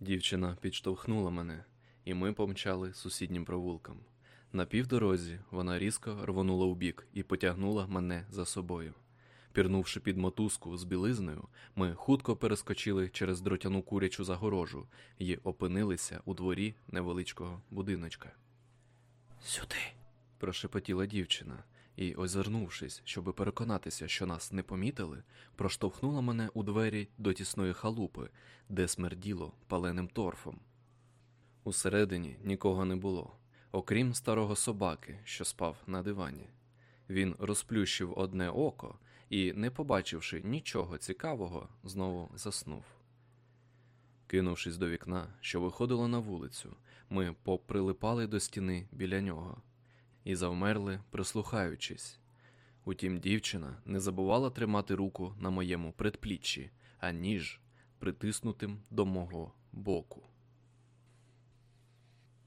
Дівчина підштовхнула мене, і ми помчали сусіднім провулком. На півдорозі вона різко рвонула вбік і потягнула мене за собою. Пірнувши під мотузку з білизною, ми хутко перескочили через дротяну курячу загорожу і опинилися у дворі невеличкого будиночка. Сюди. Прошепотіла дівчина і, озирнувшись, щоби переконатися, що нас не помітили, проштовхнула мене у двері до тісної халупи, де смерділо паленим торфом. Усередині нікого не було, окрім старого собаки, що спав на дивані. Він розплющив одне око і, не побачивши нічого цікавого, знову заснув. Кинувшись до вікна, що виходило на вулицю, ми поприлипали до стіни біля нього і завмерли, прислухаючись. Утім, дівчина не забувала тримати руку на моєму предпліччі, а ніж притиснутим до мого боку.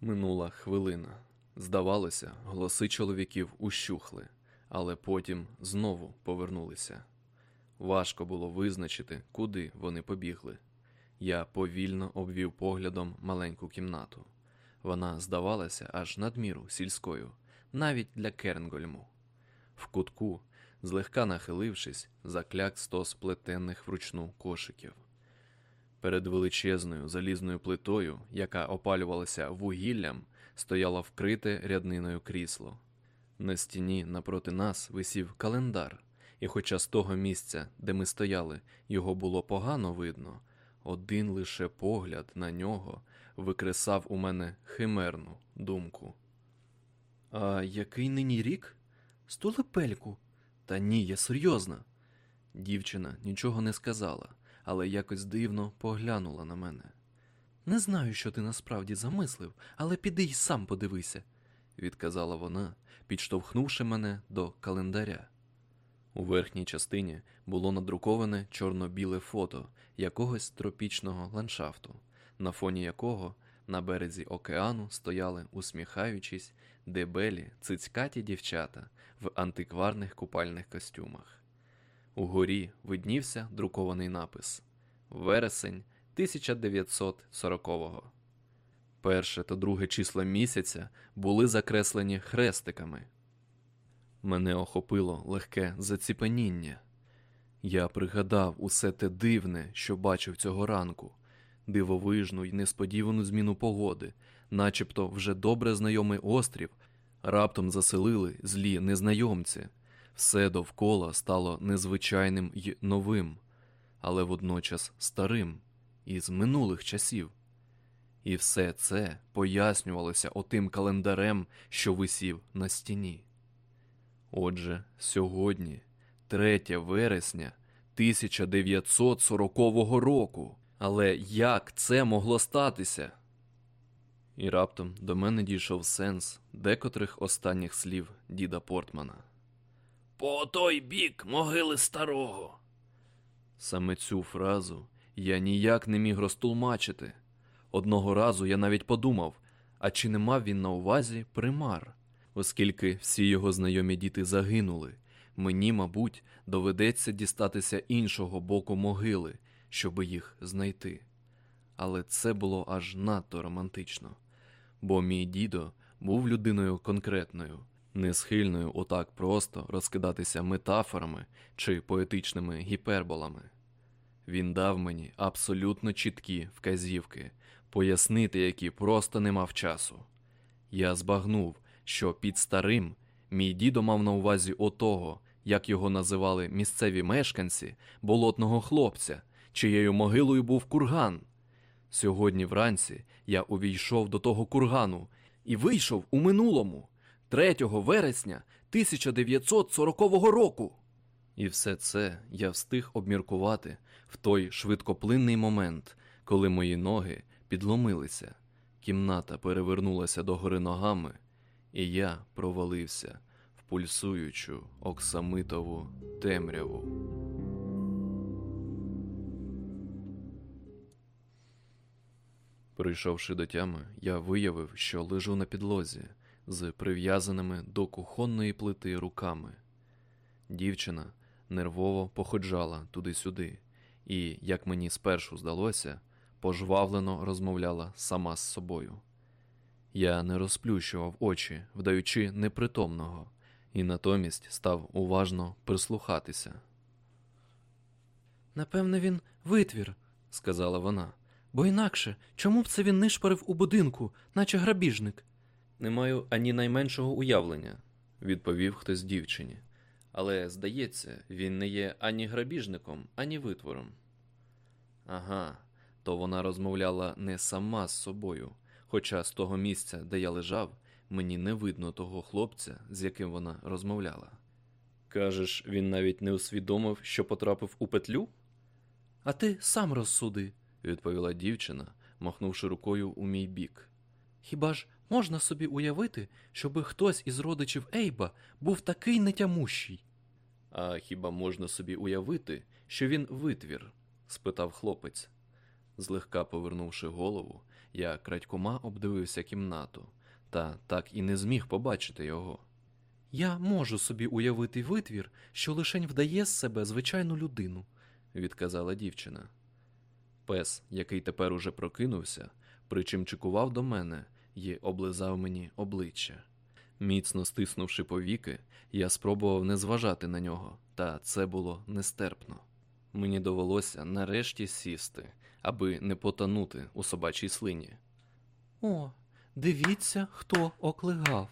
Минула хвилина. Здавалося, голоси чоловіків ущухли, але потім знову повернулися. Важко було визначити, куди вони побігли. Я повільно обвів поглядом маленьку кімнату. Вона здавалася аж надміру сільською, навіть для Кернгольму. В кутку, злегка нахилившись, закляк стос плетенних вручну кошиків. Перед величезною залізною плитою, яка опалювалася вугіллям, стояло вкрите рядниною крісло. На стіні напроти нас висів календар, і хоча з того місця, де ми стояли, його було погано видно, один лише погляд на нього викресав у мене химерну думку. А який нині рік? Стулепельку. Та ні, я серйозна. Дівчина нічого не сказала, але якось дивно поглянула на мене. Не знаю, що ти насправді замислив, але піди й сам подивися, відказала вона, підштовхнувши мене до календаря. У верхній частині було надруковане чорно-біле фото якогось тропічного ландшафту, на фоні якого на березі океану стояли, усміхаючись, дебелі цицькаті дівчата в антикварних купальних костюмах. Угорі виднівся друкований напис Вересень 1940-го. Перше та друге числа місяця були закреслені хрестиками. Мене охопило легке заціпеніння. Я пригадав усе те дивне, що бачив цього ранку, дивовижну й несподівану зміну погоди, начебто вже добре знайомий острів, раптом заселили злі незнайомці. Все довкола стало незвичайним й новим, але водночас старим, із минулих часів. І все це пояснювалося отим календарем, що висів на стіні. Отже, сьогодні, 3 вересня 1940 року. Але як це могло статися? І раптом до мене дійшов сенс декотрих останніх слів діда Портмана. По той бік могили старого. Саме цю фразу я ніяк не міг розтулмачити. Одного разу я навіть подумав, а чи не мав він на увазі примар, оскільки всі його знайомі діти загинули, мені, мабуть, доведеться дістатися іншого боку могили, щоби їх знайти. Але це було аж надто романтично, бо мій дідо був людиною конкретною, не схильною отак просто розкидатися метафорами чи поетичними гіперболами. Він дав мені абсолютно чіткі вказівки, пояснити, які просто не мав часу. Я збагнув, що під старим мій дідо мав на увазі отого, як його називали місцеві мешканці, болотного хлопця, чиєю могилою був курган. Сьогодні вранці я увійшов до того кургану і вийшов у минулому, 3 вересня 1940 року. І все це я встиг обміркувати в той швидкоплинний момент, коли мої ноги підломилися, кімната перевернулася догори ногами, і я провалився в пульсуючу оксамитову темряву. Прийшовши до тями, я виявив, що лежу на підлозі з прив'язаними до кухонної плити руками. Дівчина нервово походжала туди-сюди, і, як мені спершу здалося, пожвавлено розмовляла сама з собою. Я не розплющував очі, вдаючи непритомного, і натомість став уважно прислухатися. Напевне, він витвір, сказала вона. Бо інакше, чому б це він нишпарив у будинку, наче грабіжник? Не маю ані найменшого уявлення, відповів хтось дівчині. Але, здається, він не є ані грабіжником, ані витвором. Ага, то вона розмовляла не сама з собою, хоча з того місця, де я лежав, мені не видно того хлопця, з яким вона розмовляла. Кажеш, він навіть не усвідомив, що потрапив у петлю? А ти сам розсуди. Відповіла дівчина, махнувши рукою у мій бік. Хіба ж можна собі уявити, щоби хтось із родичів Ейба був такий нетямущий? А хіба можна собі уявити, що він витвір? спитав хлопець. Злегка повернувши голову, я крадькома обдивився кімнату, та так і не зміг побачити його. Я можу собі уявити витвір, що лишень вдає з себе звичайну людину. відказала дівчина. Пес, який тепер уже прокинувся, причимчикував до мене і облизав мені обличчя. Міцно стиснувши повіки, я спробував не зважати на нього, та це було нестерпно. Мені довелося нарешті сісти, аби не потонути у собачій слині. О, дивіться, хто оклигав.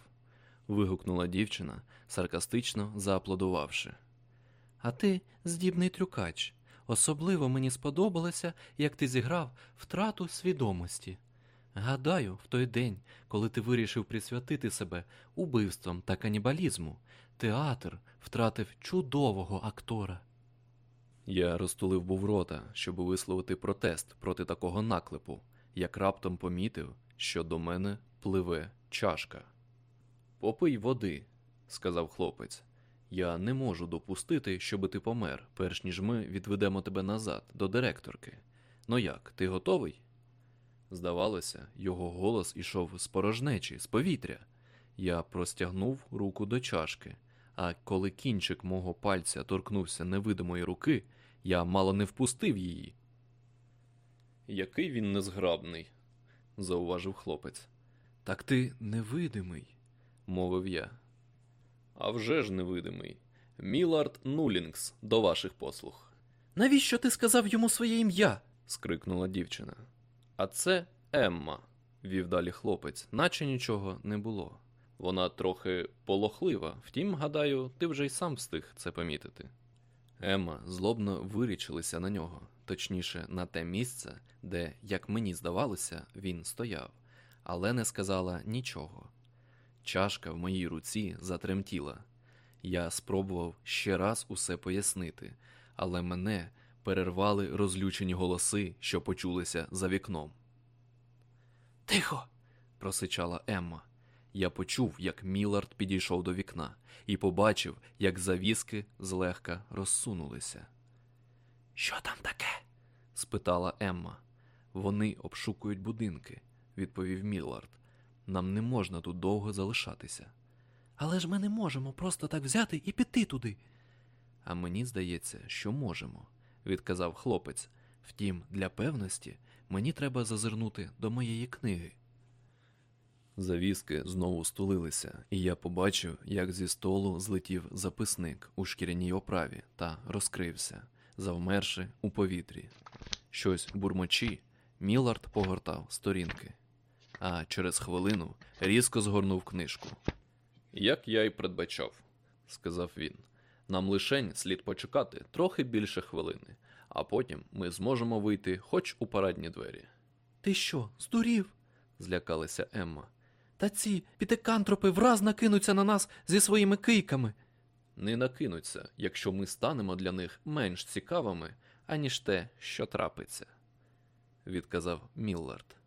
вигукнула дівчина, саркастично зааплодувавши. А ти здібний трюкач. Особливо мені сподобалося, як ти зіграв втрату свідомості. Гадаю, в той день, коли ти вирішив присвятити себе убивствам та канібалізму, театр втратив чудового актора. Я розтулив був рота, щоб висловити протест проти такого наклепу, як раптом помітив, що до мене пливе чашка. Попий води, сказав хлопець. Я не можу допустити, щоби ти помер, перш ніж ми відведемо тебе назад до директорки. Ну як, ти готовий? Здавалося, його голос ішов з порожнечі, з повітря. Я простягнув руку до чашки, а коли кінчик мого пальця торкнувся невидимої руки, я мало не впустив її. Який він незграбний, зауважив хлопець. Так ти невидимий, мовив я. Авжеж невидимий. Мілард Нулінгс до ваших послуг. Навіщо ти сказав йому своє ім'я? скрикнула дівчина. А це Емма, вів далі хлопець, наче нічого не було. Вона трохи полохлива, втім, гадаю, ти вже й сам встиг це помітити. Емма злобно вирячилася на нього, точніше, на те місце, де, як мені здавалося, він стояв, але не сказала нічого. Чашка в моїй руці затремтіла. Я спробував ще раз усе пояснити, але мене перервали розлючені голоси, що почулися за вікном. Тихо. просичала Емма. Я почув, як Мілард підійшов до вікна, і побачив, як завіски злегка розсунулися. Що там таке? спитала Емма. Вони обшукують будинки, відповів Мілард. Нам не можна тут довго залишатися. Але ж ми не можемо просто так взяти і піти туди. А мені здається, що можемо, відказав хлопець. Втім, для певності мені треба зазирнути до моєї книги. Завіски знову стулилися, і я побачив, як зі столу злетів записник у шкіряній оправі та розкрився, завмерши у повітрі. Щось бурмочі, Мілард погортав сторінки, а через хвилину різко згорнув книжку. Як я й передбачав, сказав він. Нам лишень слід почекати трохи більше хвилини, а потім ми зможемо вийти хоч у парадні двері. Ти що, здурів? Злякалася Емма. Та ці пітекантропи враз накинуться на нас зі своїми кийками. Не накинуться, якщо ми станемо для них менш цікавими, аніж те, що трапиться, відказав Міллард.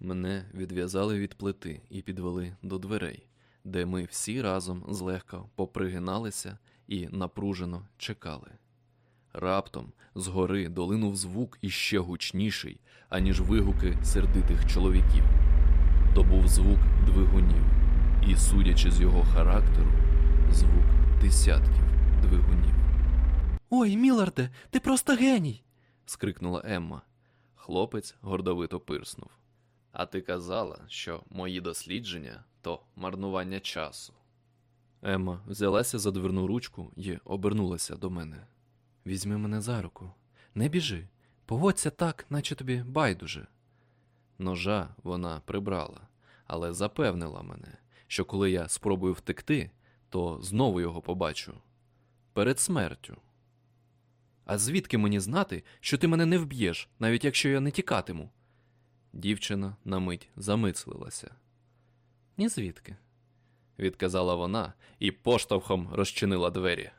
Мене відв'язали від плити і підвели до дверей, де ми всі разом злегка попригиналися і напружено чекали. Раптом згори долинув звук іще гучніший, аніж вигуки сердитих чоловіків. То був звук двигунів, і, судячи з його характеру, звук десятків двигунів. Ой, Міларде, ти просто геній. скрикнула Емма. Хлопець гордовито пирснув. А ти казала, що мої дослідження то марнування часу. Емма взялася за дверну ручку і обернулася до мене. Візьми мене за руку. Не біжи. Поводься так, наче тобі байдуже. Ножа вона прибрала, але запевнила мене, що коли я спробую втекти, то знову його побачу. Перед смертю. А звідки мені знати, що ти мене не вб'єш, навіть якщо я не тікатиму? Дівчина на мить замислилася. Ні звідки. Відказала вона і поштовхом розчинила двері.